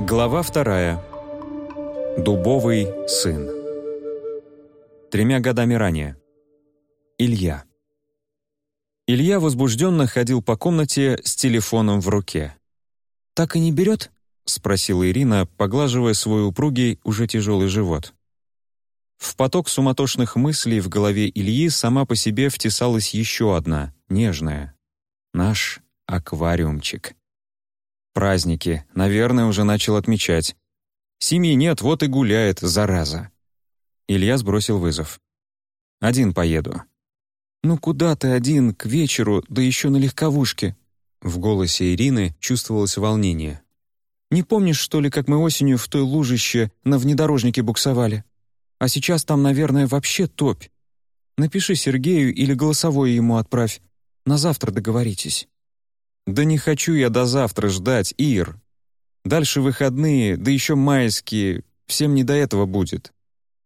Глава вторая. Дубовый сын. Тремя годами ранее. Илья. Илья возбужденно ходил по комнате с телефоном в руке. «Так и не берет?» — спросила Ирина, поглаживая свой упругий, уже тяжелый живот. В поток суматошных мыслей в голове Ильи сама по себе втесалась еще одна, нежная. Наш аквариумчик. Праздники, наверное, уже начал отмечать. Семьи нет, вот и гуляет, зараза. Илья сбросил вызов. «Один поеду». «Ну куда ты один, к вечеру, да еще на легковушке?» В голосе Ирины чувствовалось волнение. «Не помнишь, что ли, как мы осенью в той лужище на внедорожнике буксовали? А сейчас там, наверное, вообще топь. Напиши Сергею или голосовое ему отправь. На завтра договоритесь». «Да не хочу я до завтра ждать, Ир. Дальше выходные, да еще майские, всем не до этого будет.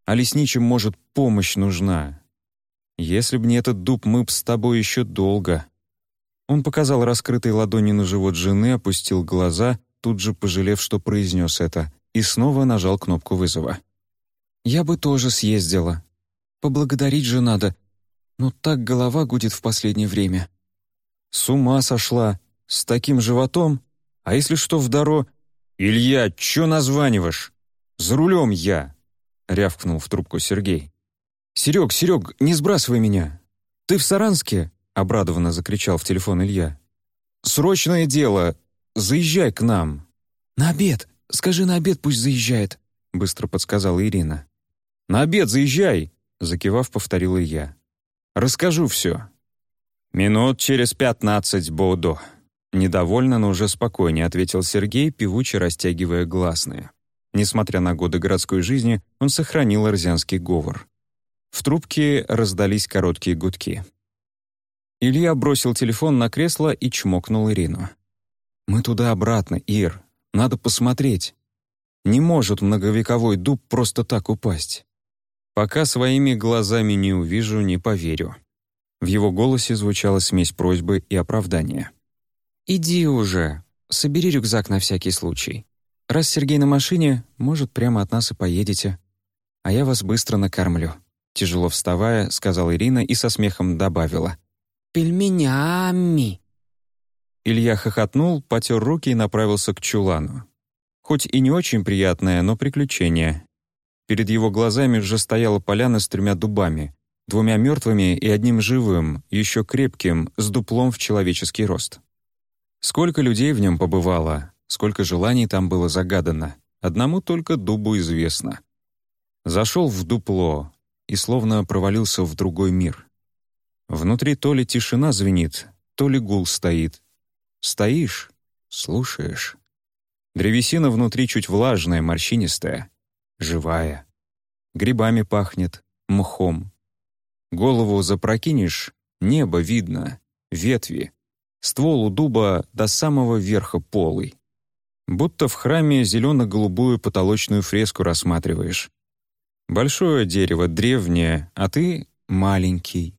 А лесничим, может, помощь нужна. Если б не этот дуб, мы б с тобой еще долго». Он показал раскрытой ладони на живот жены, опустил глаза, тут же пожалев, что произнес это, и снова нажал кнопку вызова. «Я бы тоже съездила. Поблагодарить же надо. Но так голова гудит в последнее время». «С ума сошла!» С таким животом? А если что в доро... «Илья, чё названиваешь? За рулем я!» — рявкнул в трубку Сергей. «Серег, Серег, не сбрасывай меня! Ты в Саранске?» — обрадованно закричал в телефон Илья. «Срочное дело! Заезжай к нам!» «На обед! Скажи, на обед пусть заезжает!» — быстро подсказала Ирина. «На обед заезжай!» — закивав, повторил Илья. «Расскажу все». «Минут через пятнадцать буду», Недовольно, но уже спокойнее ответил Сергей, певуче растягивая гласные. Несмотря на годы городской жизни, он сохранил арзянский говор. В трубке раздались короткие гудки. Илья бросил телефон на кресло и чмокнул Ирину. «Мы туда-обратно, Ир. Надо посмотреть. Не может многовековой дуб просто так упасть. Пока своими глазами не увижу, не поверю». В его голосе звучала смесь просьбы и оправдания. «Иди уже, собери рюкзак на всякий случай. Раз Сергей на машине, может, прямо от нас и поедете. А я вас быстро накормлю». Тяжело вставая, сказала Ирина и со смехом добавила. «Пельменями». Илья хохотнул, потер руки и направился к чулану. Хоть и не очень приятное, но приключение. Перед его глазами уже стояла поляна с тремя дубами, двумя мертвыми и одним живым, еще крепким, с дуплом в человеческий рост. Сколько людей в нем побывало, сколько желаний там было загадано, одному только дубу известно. Зашел в дупло и словно провалился в другой мир. Внутри то ли тишина звенит, то ли гул стоит. Стоишь, слушаешь. Древесина внутри чуть влажная, морщинистая, живая. Грибами пахнет, мхом. Голову запрокинешь, небо видно, ветви, Ствол у дуба до самого верха полый. Будто в храме зелено-голубую потолочную фреску рассматриваешь. Большое дерево, древнее, а ты маленький.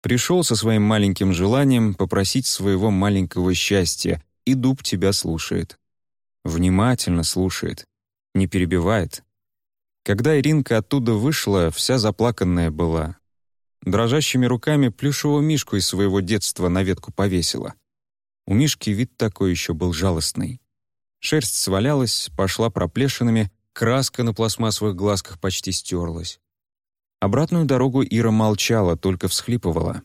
Пришел со своим маленьким желанием попросить своего маленького счастья, и дуб тебя слушает. Внимательно слушает, не перебивает. Когда Иринка оттуда вышла, вся заплаканная была, Дрожащими руками плюшевого мишку из своего детства на ветку повесила. У Мишки вид такой еще был жалостный. Шерсть свалялась, пошла проплешинами, краска на пластмассовых глазках почти стерлась. Обратную дорогу Ира молчала, только всхлипывала.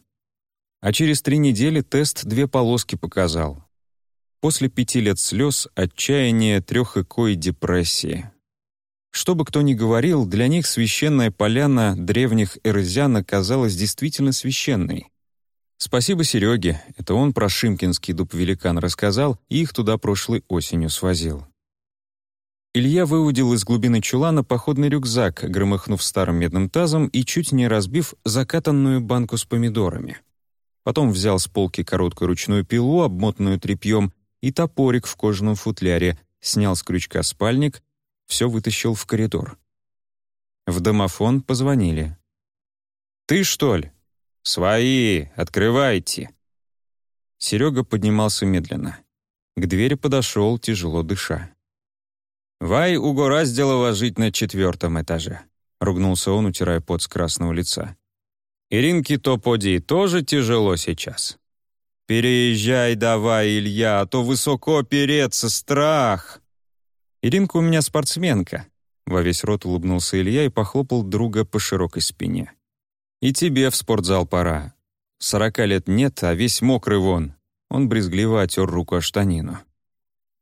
А через три недели тест две полоски показал. После пяти лет слез, отчаяния, трех и депрессии. Что бы кто ни говорил, для них священная поляна древних эрзян оказалась действительно священной. Спасибо Сереге, это он про Шимкинский дуб-великан рассказал и их туда прошлой осенью свозил. Илья выудил из глубины чулана походный рюкзак, громыхнув старым медным тазом и чуть не разбив закатанную банку с помидорами. Потом взял с полки короткую ручную пилу, обмотанную тряпьем, и топорик в кожаном футляре, снял с крючка спальник, все вытащил в коридор. В домофон позвонили. «Ты, что ли? Свои! Открывайте!» Серега поднимался медленно. К двери подошел, тяжело дыша. «Вай угораздило жить на четвертом этаже», — ругнулся он, утирая пот с красного лица. «Иринке Топоди тоже тяжело сейчас. Переезжай давай, Илья, а то высоко переться, страх!» «Иринка у меня спортсменка», — во весь рот улыбнулся Илья и похлопал друга по широкой спине. «И тебе в спортзал пора. Сорока лет нет, а весь мокрый вон». Он брезгливо отер руку о штанину.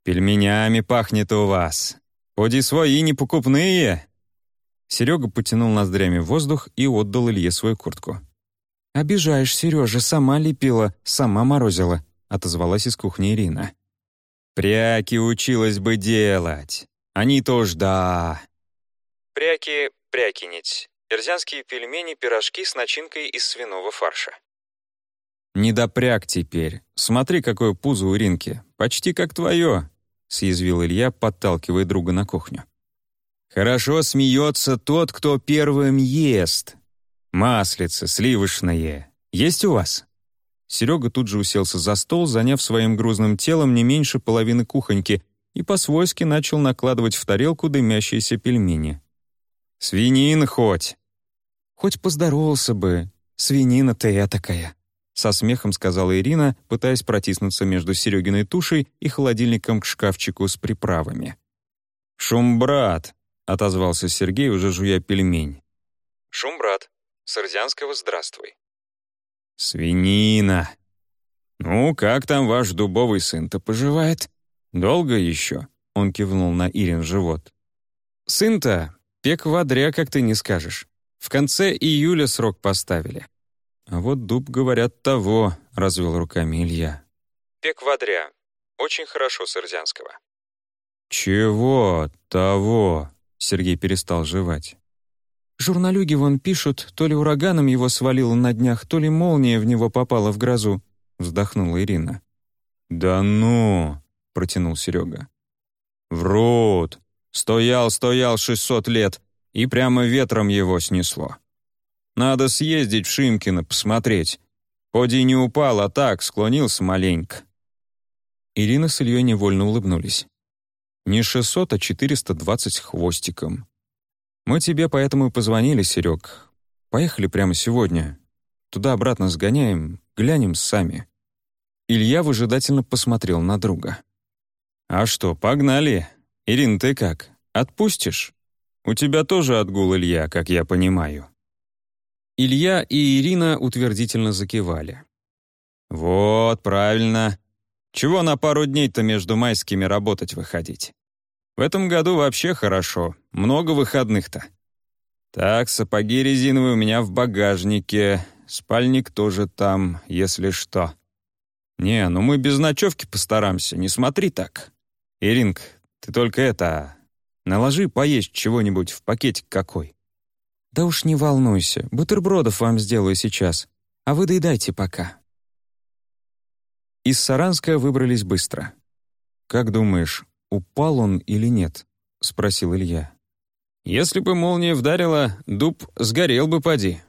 «Пельменями пахнет у вас. Поди свои непокупные!» Серега потянул ноздрями воздух и отдал Илье свою куртку. «Обижаешь, Сережа, сама лепила, сама морозила», — отозвалась из кухни Ирина. «Пряки училась бы делать. Они-то уж да». Пряки, прякинить. Эрзянские пельмени, пирожки с начинкой из свиного фарша. «Не допряг теперь. Смотри, какое пузо у Иринки. Почти как твое», — съязвил Илья, подталкивая друга на кухню. «Хорошо смеется тот, кто первым ест. Маслица, сливочное. Есть у вас?» Серега тут же уселся за стол, заняв своим грузным телом не меньше половины кухоньки, и по-свойски начал накладывать в тарелку дымящиеся пельмени. «Свинин хоть!» «Хоть поздоровался бы. Свинина-то я такая», со смехом сказала Ирина, пытаясь протиснуться между Серегиной тушей и холодильником к шкафчику с приправами. «Шум, брат!» — отозвался Сергей, уже жуя пельмень. «Шум, брат. С здравствуй». «Свинина! Ну, как там ваш дубовый сын-то поживает? Долго еще?» — он кивнул на Ирин живот. «Сын-то пек в адря, как ты не скажешь. В конце июля срок поставили. «А вот дуб, говорят, того», — развел руками Илья. «Пек вадря. Очень хорошо с Ирзянского». «Чего того?» — Сергей перестал жевать. «Журналюги вон пишут, то ли ураганом его свалило на днях, то ли молния в него попала в грозу», — вздохнула Ирина. «Да ну!» — протянул Серега. «Врут! Стоял, стоял шестьсот лет, и прямо ветром его снесло. Надо съездить в Шимкино, посмотреть. Поди не упал, а так, склонился маленько». Ирина с Ильей невольно улыбнулись. «Не 600, а 420 с хвостиком. Мы тебе поэтому и позвонили, Серег. Поехали прямо сегодня. Туда-обратно сгоняем, глянем сами». Илья выжидательно посмотрел на друга. «А что, погнали? Ирин, ты как, отпустишь? У тебя тоже отгул, Илья, как я понимаю». Илья и Ирина утвердительно закивали. «Вот, правильно. Чего на пару дней-то между майскими работать выходить? В этом году вообще хорошо, много выходных-то. Так, сапоги резиновые у меня в багажнике, спальник тоже там, если что. Не, ну мы без ночевки постараемся, не смотри так. Иринг, ты только это, наложи поесть чего-нибудь в пакетик какой. «Да уж не волнуйся, бутербродов вам сделаю сейчас, а вы доедайте пока». Из Саранска выбрались быстро. «Как думаешь, упал он или нет?» — спросил Илья. «Если бы молния вдарила, дуб сгорел бы поди.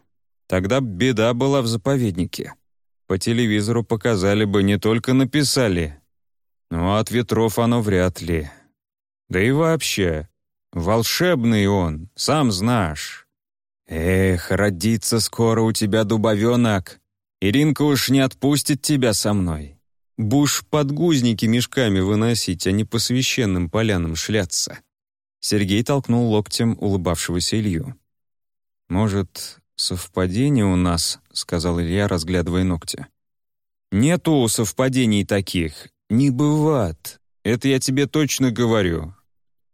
Тогда беда была в заповеднике. По телевизору показали бы, не только написали. Но от ветров оно вряд ли. Да и вообще, волшебный он, сам знаешь». «Эх, родится скоро у тебя дубовенок. Иринка уж не отпустит тебя со мной. Буш подгузники мешками выносить, а не по священным полянам шляться». Сергей толкнул локтем улыбавшегося Илью. «Может, совпадение у нас?» — сказал Илья, разглядывая ногти. «Нету совпадений таких. Не бывает. Это я тебе точно говорю.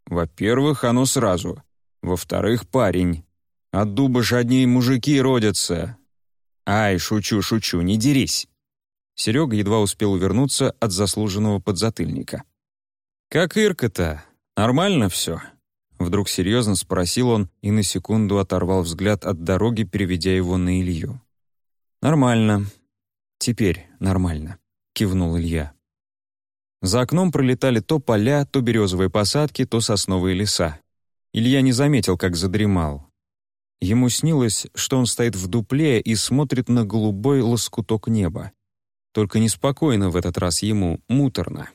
Во-первых, оно сразу. Во-вторых, парень. От дуба ж одни мужики родятся. Ай, шучу, шучу, не дерись. Серега едва успел увернуться от заслуженного подзатыльника. «Как Ирка-то? Нормально все?» Вдруг серьезно спросил он и на секунду оторвал взгляд от дороги, переведя его на Илью. «Нормально. Теперь нормально», — кивнул Илья. За окном пролетали то поля, то березовые посадки, то сосновые леса. Илья не заметил, как задремал. Ему снилось, что он стоит в дупле и смотрит на голубой лоскуток неба. Только неспокойно в этот раз ему, муторно.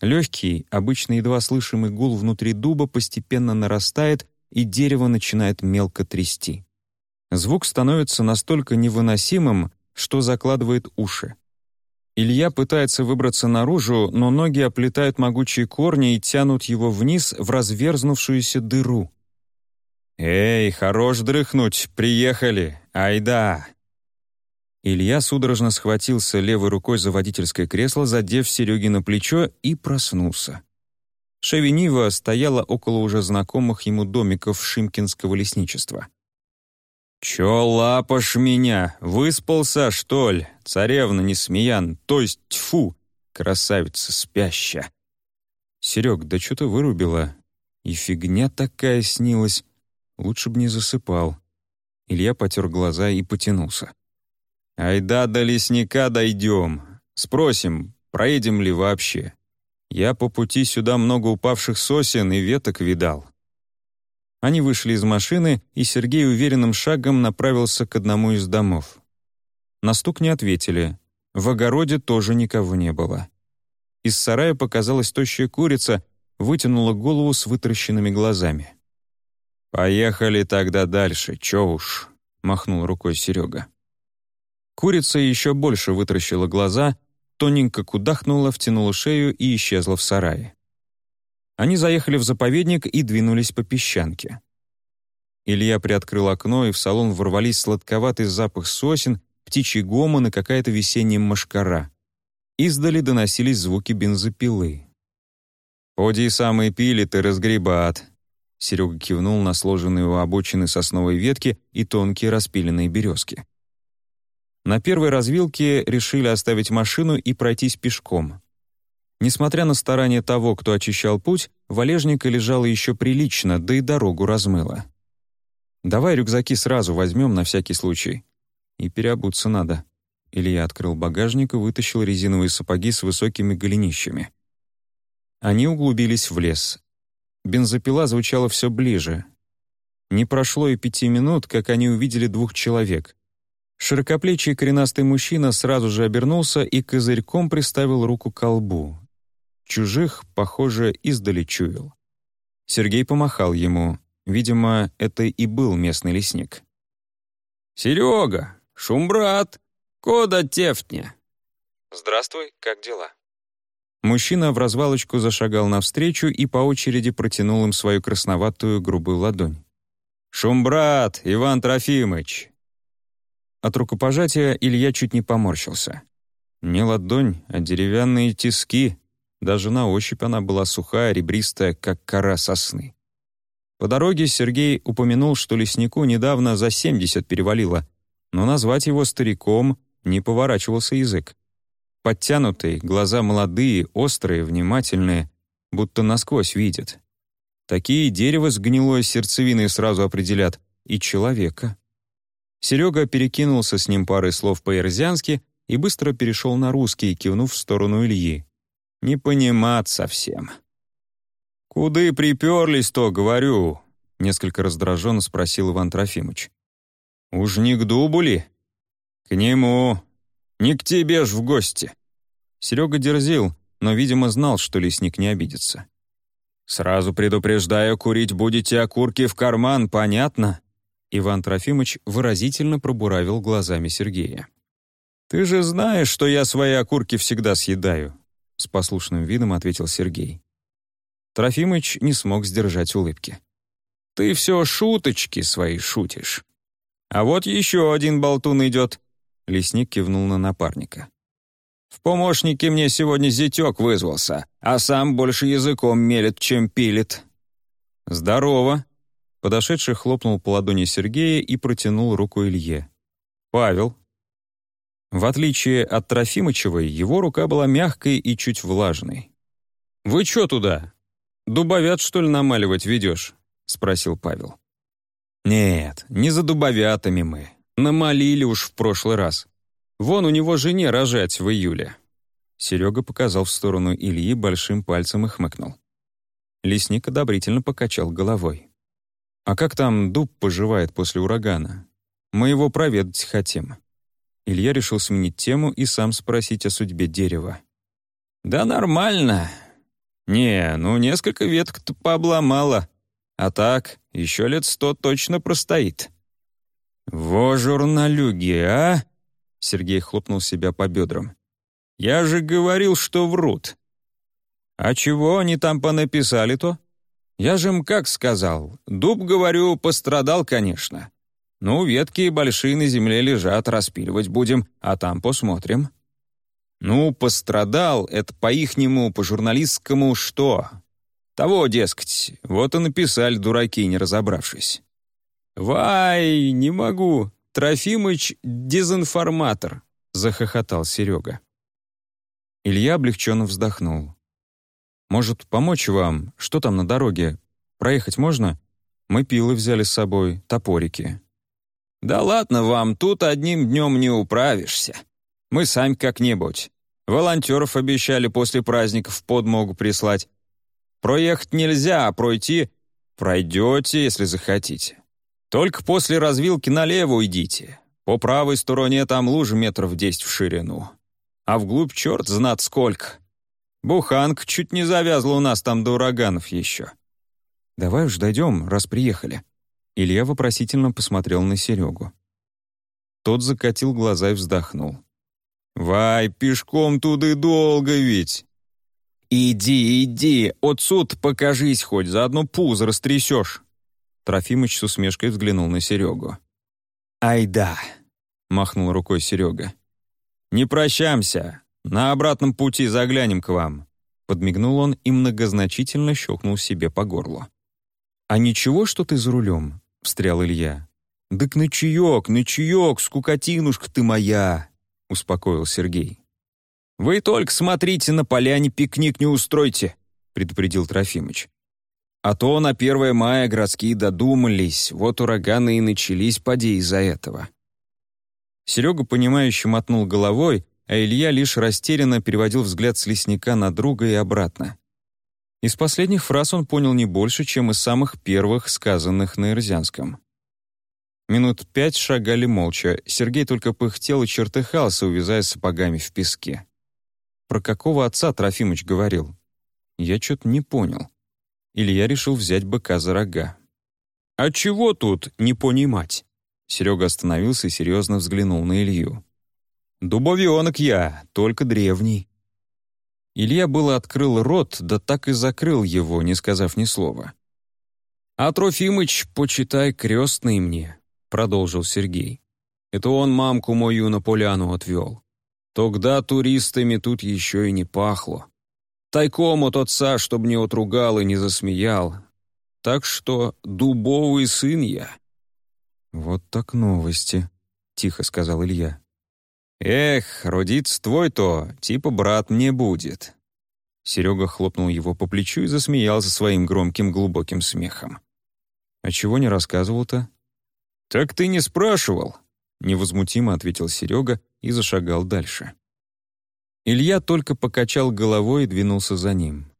Легкий, обычно едва слышимый гул внутри дуба постепенно нарастает, и дерево начинает мелко трясти. Звук становится настолько невыносимым, что закладывает уши. Илья пытается выбраться наружу, но ноги оплетают могучие корни и тянут его вниз в разверзнувшуюся дыру. «Эй, хорош дрыхнуть, приехали! Айда!» Илья судорожно схватился левой рукой за водительское кресло, задев Сереги на плечо, и проснулся. Шевенива стояла около уже знакомых ему домиков Шимкинского лесничества. «Чё лапаш меня? Выспался, что ли? Царевна Несмеян, то есть тьфу, красавица спящая!» «Серег, да что ты вырубила? И фигня такая снилась. Лучше б не засыпал». Илья потер глаза и потянулся. «Айда до лесника дойдем. Спросим, проедем ли вообще. Я по пути сюда много упавших сосен и веток видал». Они вышли из машины, и Сергей уверенным шагом направился к одному из домов. На стук не ответили. В огороде тоже никого не было. Из сарая показалась тощая курица, вытянула голову с вытаращенными глазами. «Поехали тогда дальше, чё уж», — махнул рукой Серега. Курица еще больше вытращила глаза, тоненько кудахнула, втянула шею и исчезла в сарае. Они заехали в заповедник и двинулись по песчанке. Илья приоткрыл окно, и в салон ворвались сладковатый запах сосен, птичий гомон и какая-то весенняя машкара. Издали доносились звуки бензопилы. «Поди самые пилит и разгребат», — Серега кивнул на сложенные у обочины сосновой ветки и тонкие распиленные березки. На первой развилке решили оставить машину и пройтись пешком. Несмотря на старания того, кто очищал путь, валежника лежала еще прилично, да и дорогу размыло. «Давай рюкзаки сразу возьмем на всякий случай. И переобуться надо». Илья открыл багажник и вытащил резиновые сапоги с высокими голенищами. Они углубились в лес. Бензопила звучала все ближе. Не прошло и пяти минут, как они увидели двух человек. Широкоплечий коренастый мужчина сразу же обернулся и козырьком приставил руку к колбу. Чужих, похоже, издали чуял. Сергей помахал ему. Видимо, это и был местный лесник. «Серега! Шумбрат! Кода тефтня!» «Здравствуй, как дела?» Мужчина в развалочку зашагал навстречу и по очереди протянул им свою красноватую грубую ладонь. «Шумбрат, Иван Трофимыч!» От рукопожатия Илья чуть не поморщился. Не ладонь, а деревянные тиски, даже на ощупь она была сухая, ребристая, как кора сосны. По дороге Сергей упомянул, что леснику недавно за 70 перевалило, но назвать его стариком не поворачивался язык. Подтянутый, глаза молодые, острые, внимательные, будто насквозь видят. Такие дерево с гнилой сердцевиной сразу определят, и человека. Серега перекинулся с ним парой слов по-ирзянски и быстро перешел на русский, кивнув в сторону Ильи. Не понимать совсем. «Куды приперлись-то, говорю?» — несколько раздраженно спросил Иван Трофимович. «Уж не к дубу ли?» «К нему. Не к тебе ж в гости». Серега дерзил, но, видимо, знал, что лесник не обидится. «Сразу предупреждаю, курить будете окурки в карман, понятно?» Иван Трофимович выразительно пробуравил глазами Сергея. «Ты же знаешь, что я свои окурки всегда съедаю с послушным видом ответил Сергей. Трофимыч не смог сдержать улыбки. «Ты все шуточки свои шутишь. А вот еще один болтун идет», — лесник кивнул на напарника. «В помощники мне сегодня зятек вызвался, а сам больше языком мелет, чем пилит». «Здорово!» Подошедший хлопнул по ладони Сергея и протянул руку Илье. «Павел, в отличие от Трофимычевой, его рука была мягкой и чуть влажной. «Вы чё туда? Дубовят, что ли, намаливать ведёшь?» — спросил Павел. «Нет, не за дубовятами мы. Намолили уж в прошлый раз. Вон у него жене рожать в июле». Серега показал в сторону Ильи большим пальцем и хмыкнул. Лесник одобрительно покачал головой. «А как там дуб поживает после урагана? Мы его проведать хотим». Илья решил сменить тему и сам спросить о судьбе дерева. «Да нормально. «Не, ну несколько веток-то пообломала. А так, еще лет сто точно простоит». «Во журналюги, а?» Сергей хлопнул себя по бедрам. «Я же говорил, что врут». «А чего они там понаписали-то?» «Я же им как сказал. Дуб, говорю, пострадал, конечно. Ну, ветки большие на земле лежат, распиливать будем, а там посмотрим». «Ну, пострадал — это по-ихнему, по-журналистскому что?» «Того, дескать, вот и написали дураки, не разобравшись». «Вай, не могу, Трофимыч — дезинформатор», — захохотал Серега. Илья облегченно вздохнул. «Может, помочь вам? Что там на дороге? Проехать можно? Мы пилы взяли с собой, топорики». «Да ладно вам, тут одним днем не управишься. Мы сами как-нибудь. Волонтеров обещали после праздников подмогу прислать. Проехать нельзя, а пройти пройдете, если захотите. Только после развилки налево уйдите. По правой стороне там лужа метров десять в ширину. А вглубь черт знат сколько. Буханка чуть не завязла у нас там до ураганов еще. Давай уж дойдем, раз приехали. Илья вопросительно посмотрел на Серегу. Тот закатил глаза и вздохнул. «Вай, пешком туды долго ведь!» «Иди, иди, отсюд покажись хоть, заодно пузо растрясешь!» Трофимыч с усмешкой взглянул на Серегу. «Ай да!» — махнул рукой Серега. «Не прощаемся. На обратном пути заглянем к вам». Подмигнул он и многозначительно щелкнул себе по горлу. «А ничего, что ты за рулем?» — встрял Илья. «Дык на чаек, на чаек, скукотинушка ты моя!» — успокоил Сергей. «Вы только смотрите, на поляне пикник не устройте», — предупредил Трофимыч. А то на 1 мая городские додумались, вот ураганы и начались поди из-за этого. Серега, понимающе мотнул головой, а Илья лишь растерянно переводил взгляд с лесника на друга и обратно. Из последних фраз он понял не больше, чем из самых первых, сказанных на Ирзянском. Минут пять шагали молча, Сергей только пыхтел и чертыхался, увязая сапогами в песке. Про какого отца Трофимыч говорил? Я что-то не понял. Илья решил взять быка за рога. «А чего тут не понимать?» Серега остановился и серьезно взглянул на Илью. «Дубовенок я, только древний». Илья было открыл рот, да так и закрыл его, не сказав ни слова. «А Трофимыч, почитай, крестный мне», — продолжил Сергей. «Это он мамку мою на поляну отвел. Тогда туристами тут еще и не пахло. Тайком от отца, чтоб не отругал и не засмеял. Так что дубовый сын я». «Вот так новости», — тихо сказал Илья. «Эх, родец твой-то, типа брат мне будет». Серега хлопнул его по плечу и засмеялся своим громким глубоким смехом. «А чего не рассказывал-то?» «Так ты не спрашивал», — невозмутимо ответил Серега и зашагал дальше. Илья только покачал головой и двинулся за ним.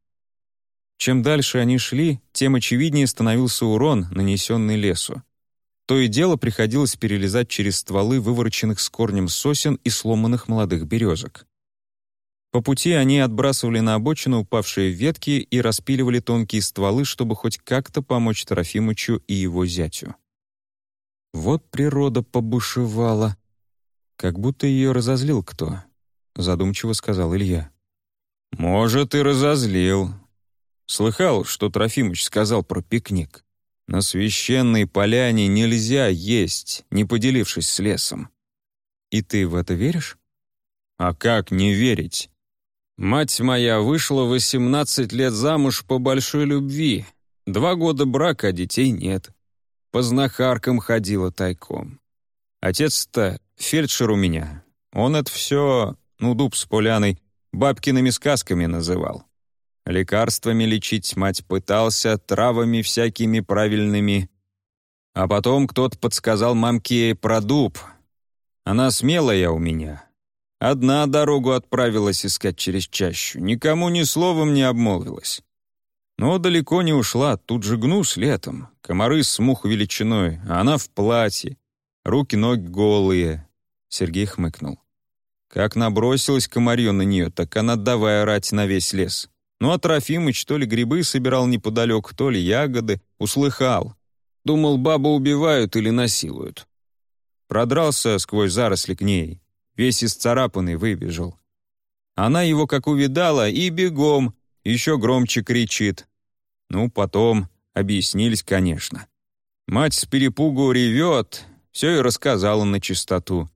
Чем дальше они шли, тем очевиднее становился урон, нанесенный лесу. То и дело приходилось перелезать через стволы вывороченных с корнем сосен и сломанных молодых березок. По пути они отбрасывали на обочину упавшие ветки и распиливали тонкие стволы, чтобы хоть как-то помочь Трофимычу и его зятю. Вот природа побушевала. Как будто ее разозлил кто задумчиво сказал Илья. «Может, и разозлил. Слыхал, что Трофимыч сказал про пикник. На священной поляне нельзя есть, не поделившись с лесом. И ты в это веришь? А как не верить? Мать моя вышла 18 лет замуж по большой любви. Два года брака, а детей нет. По знахаркам ходила тайком. Отец-то фельдшер у меня. Он это все ну, дуб с поляной, бабкиными сказками называл. Лекарствами лечить мать пытался, травами всякими правильными. А потом кто-то подсказал мамке про дуб. Она смелая у меня. Одна дорогу отправилась искать через чащу, никому ни словом не обмолвилась. Но далеко не ушла, тут же гнус летом, комары с мух величиной, а она в платье, руки-ноги голые. Сергей хмыкнул. Как набросилась комарье на нее, так она давай орать на весь лес. Ну а Трофимыч то ли грибы собирал неподалеку, то ли ягоды, услыхал. Думал, бабу убивают или насилуют. Продрался сквозь заросли к ней, весь исцарапанный выбежал. Она его как увидала и бегом, еще громче кричит. Ну, потом объяснились, конечно. Мать с перепугу ревет, все и рассказала на чистоту.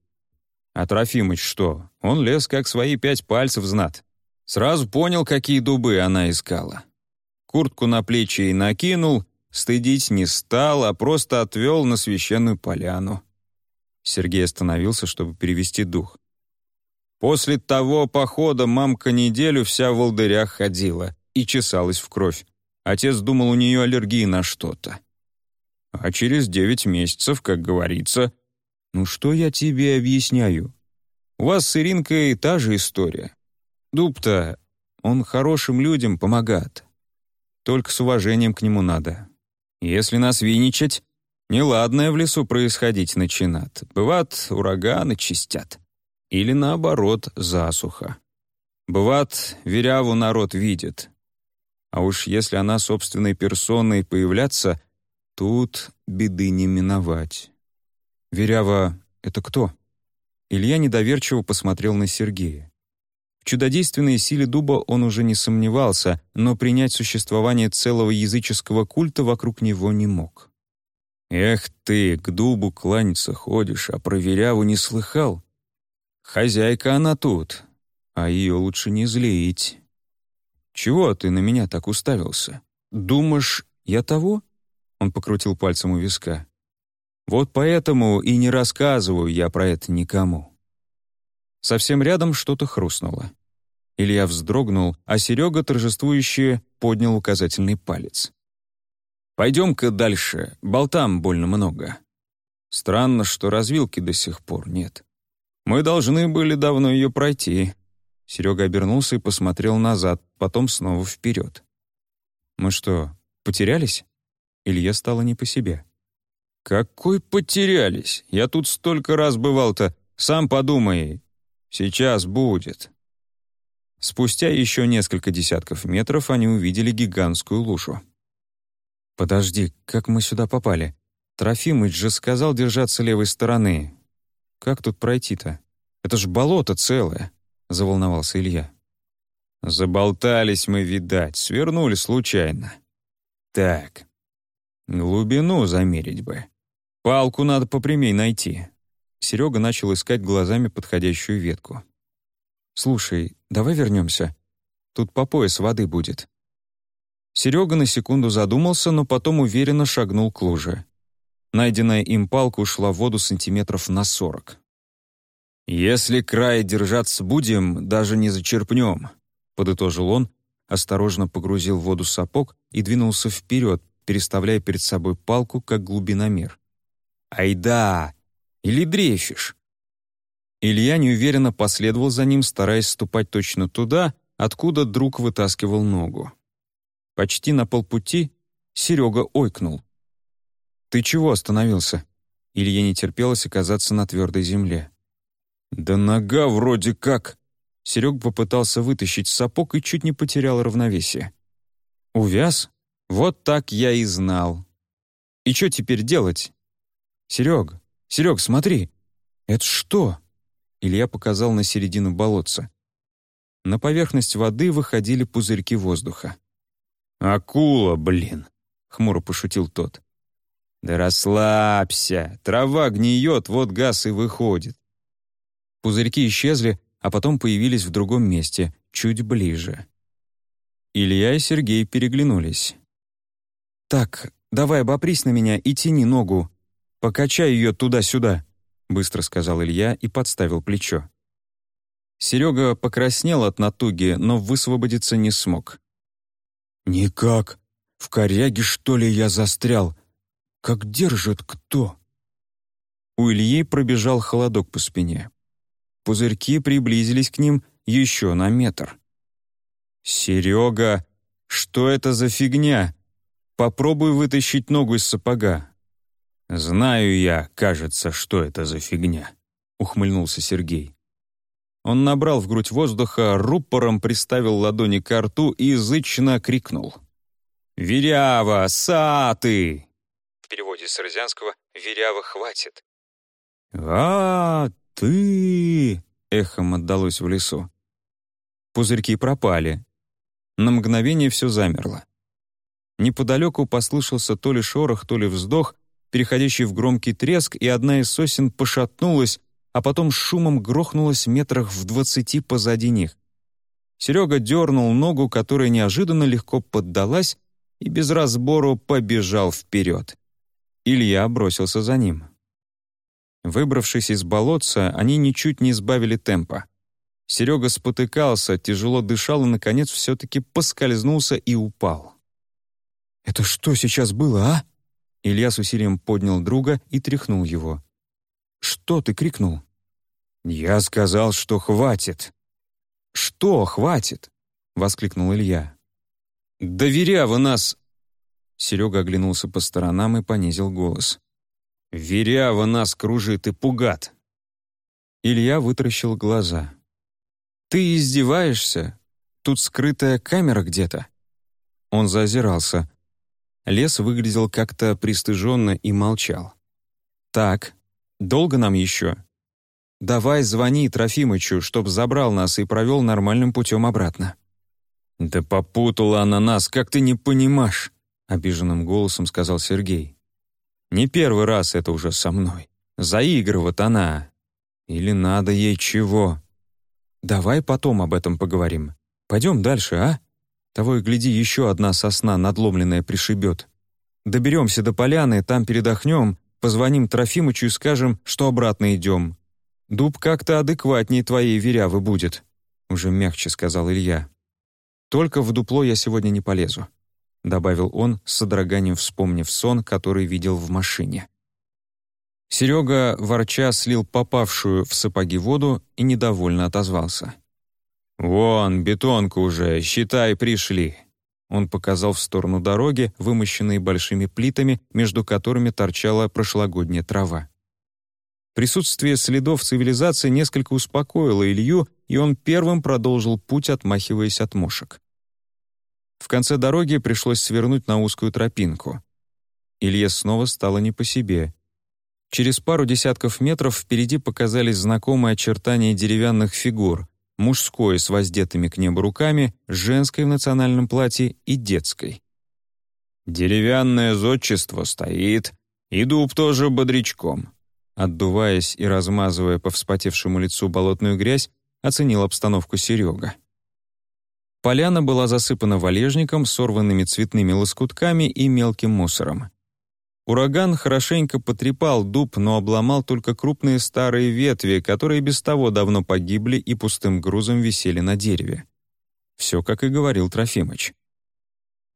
А Трофимыч что? Он лез как свои пять пальцев знат. Сразу понял, какие дубы она искала. Куртку на плечи и накинул, стыдить не стал, а просто отвел на священную поляну. Сергей остановился, чтобы перевести дух. После того похода мамка неделю вся в волдырях ходила и чесалась в кровь. Отец думал, у нее аллергия на что-то. А через девять месяцев, как говорится, «Ну что я тебе объясняю? У вас с Иринкой та же история. Дуб-то, он хорошим людям помогает. Только с уважением к нему надо. Если нас виничать, неладное в лесу происходить начинат. Бывает, ураганы чистят. Или наоборот, засуха. Бывает, веряву народ видит. А уж если она собственной персоной появляться, тут беды не миновать. Верява — это кто? Илья недоверчиво посмотрел на Сергея. В чудодейственной силе дуба он уже не сомневался, но принять существование целого языческого культа вокруг него не мог. «Эх ты, к дубу кланяться ходишь, а про веряву не слыхал? Хозяйка она тут, а ее лучше не злить. Чего ты на меня так уставился? Думаешь, я того?» Он покрутил пальцем у виска. «Вот поэтому и не рассказываю я про это никому». Совсем рядом что-то хрустнуло. Илья вздрогнул, а Серега торжествующе поднял указательный палец. «Пойдем-ка дальше, болтам больно много. Странно, что развилки до сих пор нет. Мы должны были давно ее пройти». Серега обернулся и посмотрел назад, потом снова вперед. «Мы что, потерялись?» Илья стало не по себе. «Какой потерялись? Я тут столько раз бывал-то. Сам подумай. Сейчас будет». Спустя еще несколько десятков метров они увидели гигантскую лужу. «Подожди, как мы сюда попали? Трофимыч же сказал держаться левой стороны. Как тут пройти-то? Это ж болото целое», — заволновался Илья. «Заболтались мы, видать, свернули случайно. Так, глубину замерить бы. Палку надо попрямей найти». Серега начал искать глазами подходящую ветку. «Слушай, давай вернемся. Тут по пояс воды будет». Серега на секунду задумался, но потом уверенно шагнул к луже. Найденная им палка ушла в воду сантиметров на сорок. «Если край держаться будем, даже не зачерпнем», — подытожил он, осторожно погрузил в воду сапог и двинулся вперед, переставляя перед собой палку, как глубиномер. «Айда! Или дрейфишь?» Илья неуверенно последовал за ним, стараясь ступать точно туда, откуда друг вытаскивал ногу. Почти на полпути Серега ойкнул. «Ты чего остановился?» Илье не терпелось оказаться на твердой земле. «Да нога вроде как...» Серег попытался вытащить сапог и чуть не потерял равновесие. «Увяз? Вот так я и знал. И что теперь делать?» «Серег, Серег, смотри! Это что?» Илья показал на середину болотца. На поверхность воды выходили пузырьки воздуха. «Акула, блин!» — хмуро пошутил тот. «Да расслабься! Трава гниет, вот газ и выходит». Пузырьки исчезли, а потом появились в другом месте, чуть ближе. Илья и Сергей переглянулись. «Так, давай обопрись на меня и тяни ногу. Покачай ее туда-сюда», — быстро сказал Илья и подставил плечо. Серега покраснел от натуги, но высвободиться не смог. «Никак. В коряге, что ли, я застрял? Как держит кто?» У Ильи пробежал холодок по спине. Пузырьки приблизились к ним еще на метр. «Серега, что это за фигня? Попробуй вытащить ногу из сапога». «Знаю я, кажется, что это за фигня», — ухмыльнулся Сергей. Он набрал в грудь воздуха, рупором приставил ладони к рту и язычно крикнул. «Верява, саты!» В переводе с розянского «Верява, хватит!» «А, ты!» — эхом отдалось в лесу. Пузырьки пропали. На мгновение все замерло. Неподалеку послышался то ли шорох, то ли вздох, переходящий в громкий треск, и одна из сосен пошатнулась, а потом шумом грохнулась метрах в двадцати позади них. Серега дернул ногу, которая неожиданно легко поддалась, и без разбору побежал вперед. Илья бросился за ним. Выбравшись из болотца, они ничуть не сбавили темпа. Серега спотыкался, тяжело дышал и, наконец, все-таки поскользнулся и упал. «Это что сейчас было, а?» Илья с усилием поднял друга и тряхнул его. «Что ты крикнул?» «Я сказал, что хватит». «Что хватит?» — воскликнул Илья. «Да вы нас...» Серега оглянулся по сторонам и понизил голос. «Верява нас кружит и пугат!» Илья вытаращил глаза. «Ты издеваешься? Тут скрытая камера где-то». Он зазирался. Лес выглядел как-то пристыженно и молчал. «Так, долго нам еще?» «Давай звони Трофимычу, чтоб забрал нас и провел нормальным путем обратно». «Да попутала она нас, как ты не понимаешь», — обиженным голосом сказал Сергей. «Не первый раз это уже со мной. Заигрывает она. Или надо ей чего?» Давай потом об этом поговорим. Пойдем дальше, а? Того и гляди, еще одна сосна надломленная пришибет. Доберемся до поляны, там передохнем, позвоним Трофимычу и скажем, что обратно идем. Дуб как-то адекватнее твоей верявы будет», — уже мягче сказал Илья. «Только в дупло я сегодня не полезу», — добавил он, с содроганием вспомнив сон, который видел в машине. Серега, ворча, слил попавшую в сапоги воду и недовольно отозвался. «Вон, бетонка уже, считай, пришли». Он показал в сторону дороги, вымощенные большими плитами, между которыми торчала прошлогодняя трава. Присутствие следов цивилизации несколько успокоило Илью, и он первым продолжил путь, отмахиваясь от мошек. В конце дороги пришлось свернуть на узкую тропинку. Илье снова стало не по себе. Через пару десятков метров впереди показались знакомые очертания деревянных фигур, мужской с воздетыми к небу руками, женской в национальном платье и детской. «Деревянное зодчество стоит, и дуб тоже бодрячком», отдуваясь и размазывая по вспотевшему лицу болотную грязь, оценил обстановку Серега. Поляна была засыпана валежником, сорванными цветными лоскутками и мелким мусором. Ураган хорошенько потрепал дуб, но обломал только крупные старые ветви, которые без того давно погибли и пустым грузом висели на дереве. Все, как и говорил Трофимыч.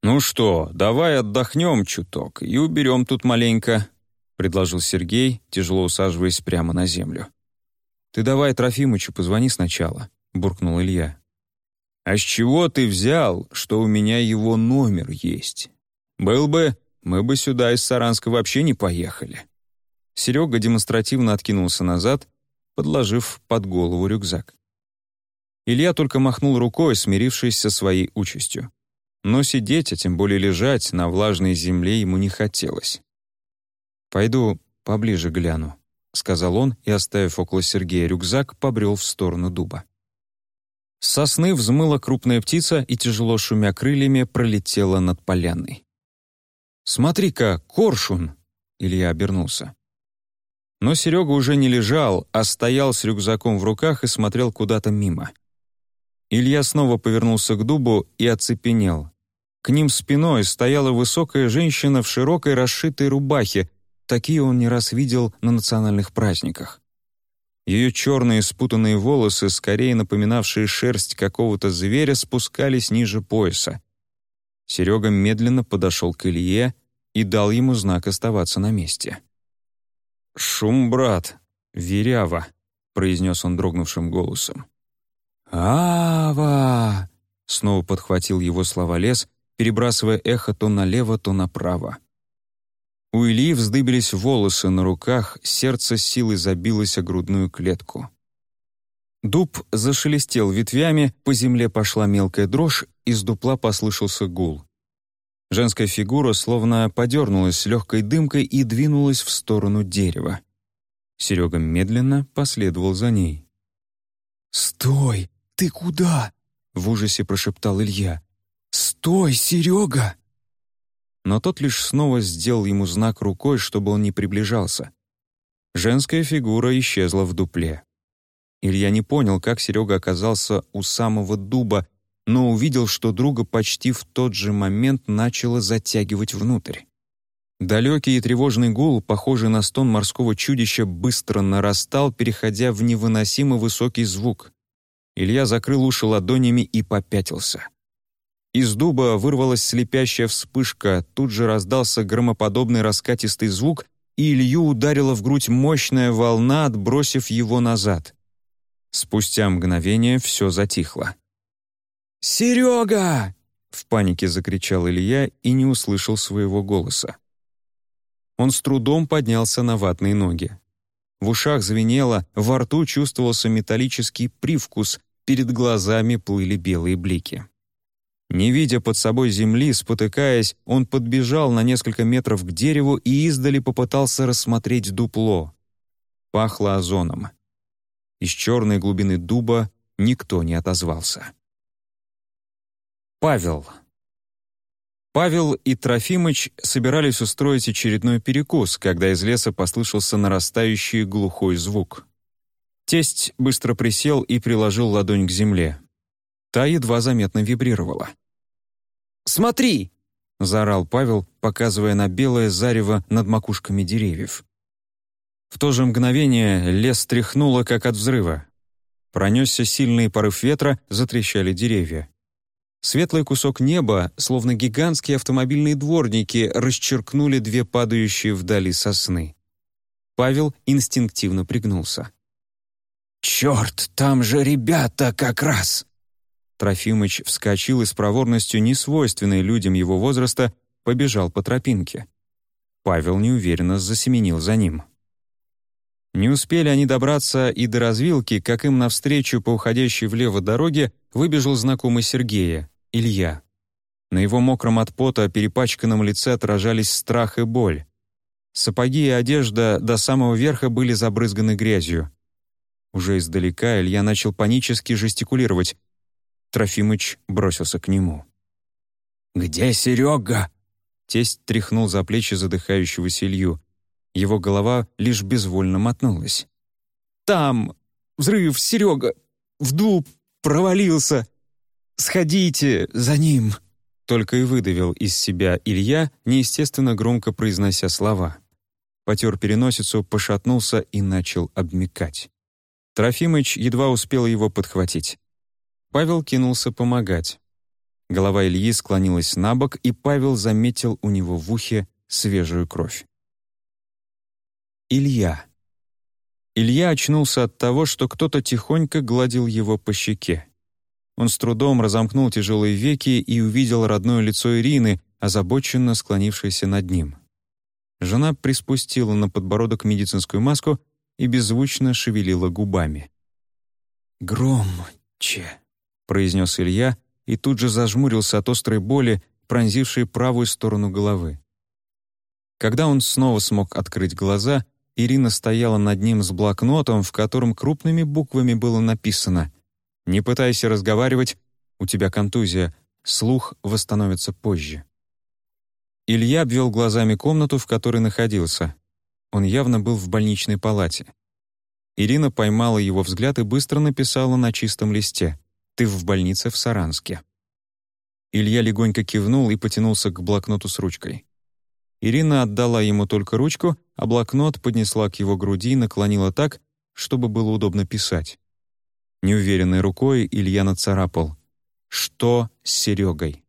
«Ну что, давай отдохнем чуток и уберем тут маленько», — предложил Сергей, тяжело усаживаясь прямо на землю. «Ты давай Трофимычу позвони сначала», — буркнул Илья. «А с чего ты взял, что у меня его номер есть? Был бы, мы бы сюда из Саранска вообще не поехали». Серега демонстративно откинулся назад, подложив под голову рюкзак. Илья только махнул рукой, смирившись со своей участью. Но сидеть, а тем более лежать на влажной земле ему не хотелось. «Пойду поближе гляну», — сказал он и, оставив около Сергея рюкзак, побрел в сторону дуба. С сосны взмыла крупная птица и, тяжело шумя крыльями, пролетела над поляной. «Смотри-ка, коршун!» Илья обернулся. Но Серега уже не лежал, а стоял с рюкзаком в руках и смотрел куда-то мимо. Илья снова повернулся к дубу и оцепенел. К ним спиной стояла высокая женщина в широкой расшитой рубахе, такие он не раз видел на национальных праздниках. Ее черные спутанные волосы, скорее напоминавшие шерсть какого-то зверя, спускались ниже пояса. Серега медленно подошел к Илье и дал ему знак оставаться на месте. «Шум, брат, верява», — произнес он дрогнувшим голосом. «Ава!» — снова подхватил его слова лес, перебрасывая эхо то налево, то направо. У Ильи вздыбились волосы на руках, сердце силой забилось о грудную клетку. Дуб зашелестел ветвями, по земле пошла мелкая дрожь, из дупла послышался гул. Женская фигура словно подернулась легкой дымкой и двинулась в сторону дерева. Серега медленно последовал за ней. «Стой! Ты куда?» — в ужасе прошептал Илья. «Стой, Серега!» Но тот лишь снова сделал ему знак рукой, чтобы он не приближался. Женская фигура исчезла в дупле. Илья не понял, как Серега оказался у самого дуба, но увидел, что друга почти в тот же момент начало затягивать внутрь. Далекий и тревожный гул, похожий на стон морского чудища, быстро нарастал, переходя в невыносимо высокий звук. Илья закрыл уши ладонями и попятился. Из дуба вырвалась слепящая вспышка, тут же раздался громоподобный раскатистый звук, и Илью ударила в грудь мощная волна, отбросив его назад. Спустя мгновение все затихло. «Серега!» — в панике закричал Илья и не услышал своего голоса. Он с трудом поднялся на ватные ноги. В ушах звенело, во рту чувствовался металлический привкус, перед глазами плыли белые блики. Не видя под собой земли, спотыкаясь, он подбежал на несколько метров к дереву и издали попытался рассмотреть дупло. Пахло озоном. Из черной глубины дуба никто не отозвался. Павел. Павел и Трофимыч собирались устроить очередной перекус, когда из леса послышался нарастающий глухой звук. Тесть быстро присел и приложил ладонь к земле. Та едва заметно вибрировала. «Смотри!» — заорал Павел, показывая на белое зарево над макушками деревьев. В то же мгновение лес тряхнуло, как от взрыва. Пронесся сильный порыв ветра, затрещали деревья. Светлый кусок неба, словно гигантские автомобильные дворники, расчеркнули две падающие вдали сосны. Павел инстинктивно пригнулся. «Черт, там же ребята как раз!» Трофимыч вскочил и с проворностью, несвойственной людям его возраста, побежал по тропинке. Павел неуверенно засеменил за ним. Не успели они добраться и до развилки, как им навстречу по уходящей влево дороге выбежал знакомый Сергея, Илья. На его мокром от пота перепачканном лице отражались страх и боль. Сапоги и одежда до самого верха были забрызганы грязью. Уже издалека Илья начал панически жестикулировать. Трофимыч бросился к нему. «Где Серега?» Тесть тряхнул за плечи задыхающегося Илью. Его голова лишь безвольно мотнулась. «Там! Взрыв, Серега! В дуб! Провалился! Сходите за ним!» Только и выдавил из себя Илья, неестественно громко произнося слова. Потер переносицу, пошатнулся и начал обмекать. Трофимыч едва успел его подхватить. Павел кинулся помогать. Голова Ильи склонилась на бок, и Павел заметил у него в ухе свежую кровь. Илья. Илья очнулся от того, что кто-то тихонько гладил его по щеке. Он с трудом разомкнул тяжелые веки и увидел родное лицо Ирины, озабоченно склонившееся над ним. Жена приспустила на подбородок медицинскую маску и беззвучно шевелила губами. «Громче», — произнес Илья и тут же зажмурился от острой боли, пронзившей правую сторону головы. Когда он снова смог открыть глаза, Ирина стояла над ним с блокнотом, в котором крупными буквами было написано «Не пытайся разговаривать, у тебя контузия, слух восстановится позже». Илья обвел глазами комнату, в которой находился. Он явно был в больничной палате. Ирина поймала его взгляд и быстро написала на чистом листе «Ты в больнице в Саранске». Илья легонько кивнул и потянулся к блокноту с ручкой. Ирина отдала ему только ручку, а блокнот поднесла к его груди и наклонила так, чтобы было удобно писать. Неуверенной рукой Илья нацарапал «Что с Серегой?».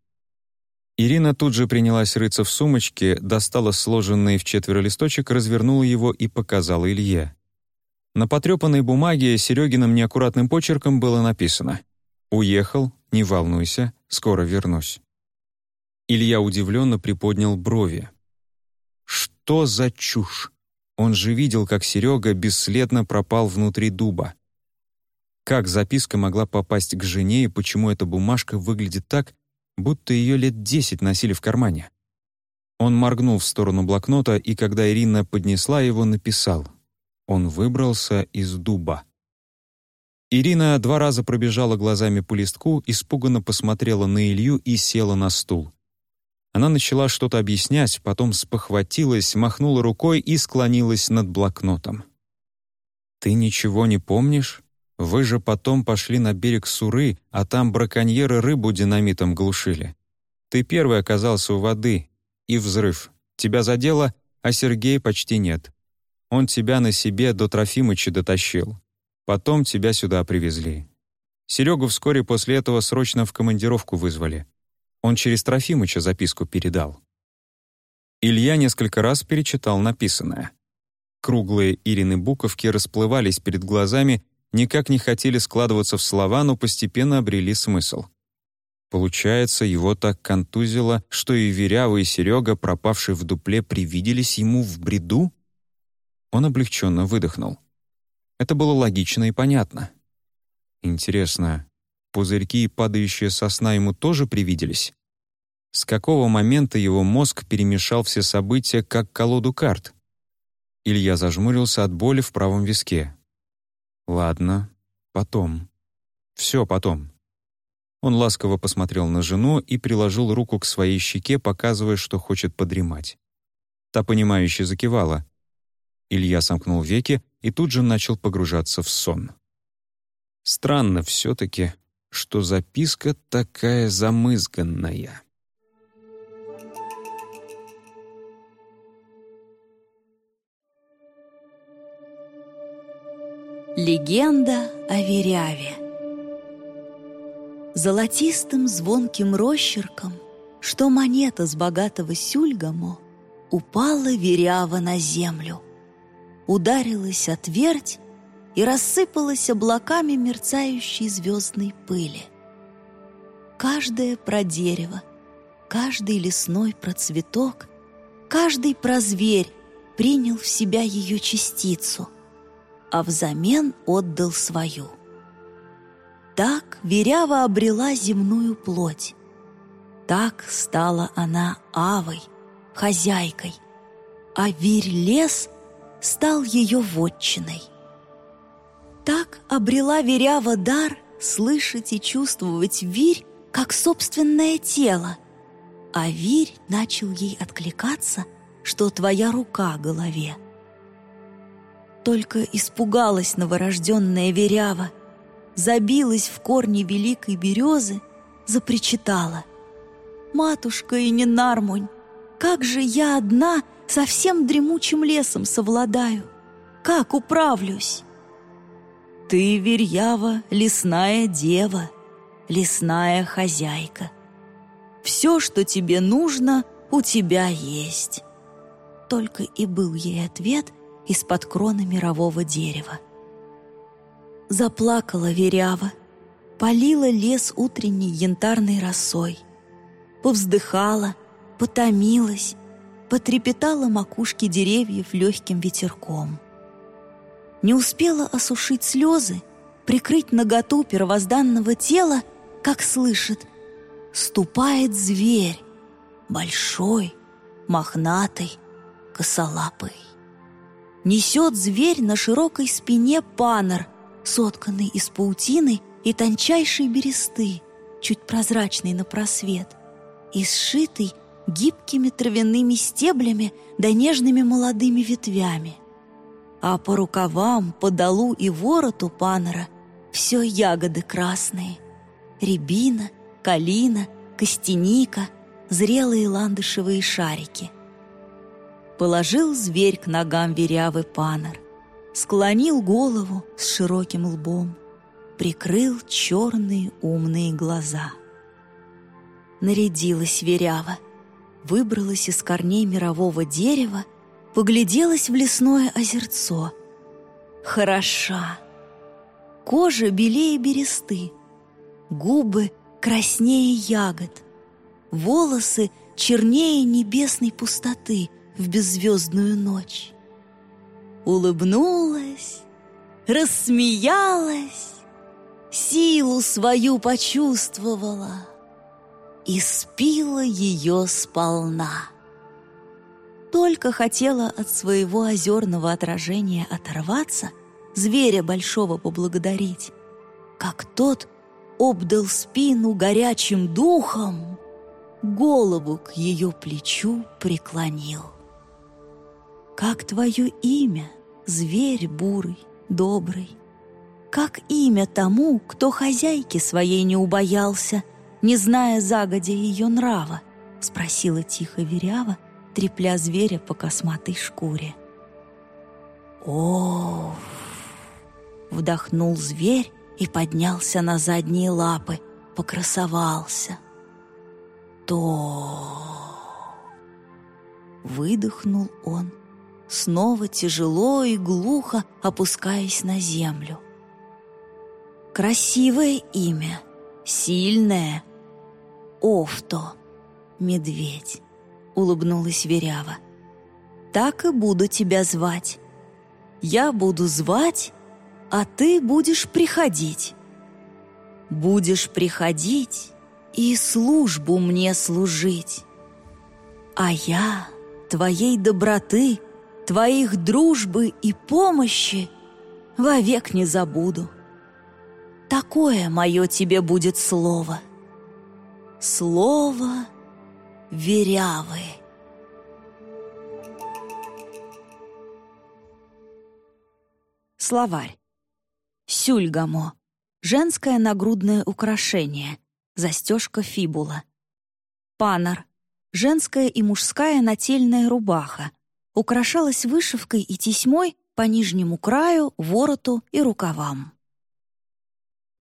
Ирина тут же принялась рыться в сумочке, достала сложенный в четверо листочек, развернула его и показала Илье. На потрепанной бумаге Серегиным неаккуратным почерком было написано «Уехал, не волнуйся, скоро вернусь». Илья удивленно приподнял брови. Что за чушь? Он же видел, как Серега бесследно пропал внутри дуба. Как записка могла попасть к жене и почему эта бумажка выглядит так, будто ее лет десять носили в кармане? Он моргнул в сторону блокнота, и когда Ирина поднесла его, написал. Он выбрался из дуба. Ирина два раза пробежала глазами по листку, испуганно посмотрела на Илью и села на стул. Она начала что-то объяснять, потом спохватилась, махнула рукой и склонилась над блокнотом. «Ты ничего не помнишь? Вы же потом пошли на берег Суры, а там браконьеры рыбу динамитом глушили. Ты первый оказался у воды, и взрыв. Тебя задело, а Сергея почти нет. Он тебя на себе до Трофимыча дотащил. Потом тебя сюда привезли. Серегу вскоре после этого срочно в командировку вызвали. Он через Трофимыча записку передал. Илья несколько раз перечитал написанное. Круглые Ирины буковки расплывались перед глазами, никак не хотели складываться в слова, но постепенно обрели смысл. Получается, его так контузило, что и Верява, и Серега, пропавшие в дупле, привиделись ему в бреду? Он облегченно выдохнул. Это было логично и понятно. Интересно, пузырьки и падающая сосна ему тоже привиделись? С какого момента его мозг перемешал все события, как колоду карт? Илья зажмурился от боли в правом виске. «Ладно, потом. Все потом». Он ласково посмотрел на жену и приложил руку к своей щеке, показывая, что хочет подремать. Та, понимающе закивала. Илья сомкнул веки и тут же начал погружаться в сон. Странно все-таки, что записка такая замызганная. Легенда о Веряве Золотистым звонким росчерком, Что монета с богатого сюльгамо, Упала Верява на землю. Ударилась от верть И рассыпалась облаками Мерцающей звездной пыли. Каждое про дерево, Каждый лесной про цветок, Каждый про зверь Принял в себя ее частицу — а взамен отдал свою. Так Верява обрела земную плоть. Так стала она Авой, хозяйкой, а Вирь-лес стал ее вотчиной. Так обрела Верява дар слышать и чувствовать Вирь как собственное тело, а Вирь начал ей откликаться, что твоя рука — голове — только испугалась новорожденная верява, забилась в корни великой березы, запричитала. «Матушка и не нармунь, как же я одна со всем дремучим лесом совладаю? Как управлюсь?» «Ты, Верьява, лесная дева, лесная хозяйка. Все, что тебе нужно, у тебя есть». Только и был ей ответ, из-под кроны мирового дерева. Заплакала верява, полила лес утренней янтарной росой, повздыхала, потомилась, потрепетала макушки деревьев легким ветерком. Не успела осушить слезы, прикрыть наготу первозданного тела, как слышит «Ступает зверь, большой, мохнатый, косолапый». Несет зверь на широкой спине панор, сотканный из паутины и тончайшей бересты, чуть прозрачный на просвет, и сшитый гибкими травяными стеблями да нежными молодыми ветвями. А по рукавам, по долу и вороту панора все ягоды красные. Рябина, калина, костяника, зрелые ландышевые шарики — Положил зверь к ногам верявы панор, Склонил голову с широким лбом, Прикрыл черные умные глаза. Нарядилась верява, Выбралась из корней мирового дерева, Погляделась в лесное озерцо. Хороша! Кожа белее бересты, Губы краснее ягод, Волосы чернее небесной пустоты — в беззвездную ночь. Улыбнулась, рассмеялась, силу свою почувствовала и спила ее сполна. Только хотела от своего озерного отражения оторваться, зверя большого поблагодарить, как тот обдал спину горячим духом, голову к ее плечу преклонил. «Как твое имя, зверь бурый, добрый? Как имя тому, кто хозяйки своей не убоялся, не зная загодя ее нрава?» — спросила тихо Верява, трепля зверя по косматой шкуре. «О!» — вдохнул зверь и поднялся на задние лапы, покрасовался. «То!» Выдохнул он, снова тяжело и глухо опускаясь на землю. Красивое имя, сильное. Овто, медведь, улыбнулась Верява. Так и буду тебя звать. Я буду звать, а ты будешь приходить. Будешь приходить и службу мне служить. А я твоей доброты, твоих дружбы и помощи вовек не забуду. Такое мое тебе будет слово. Слово верявы. Словарь. Сюльгамо. Женское нагрудное украшение. Застежка фибула. Панор. Женская и мужская нательная рубаха. Украшалась вышивкой и тесьмой по нижнему краю, вороту и рукавам.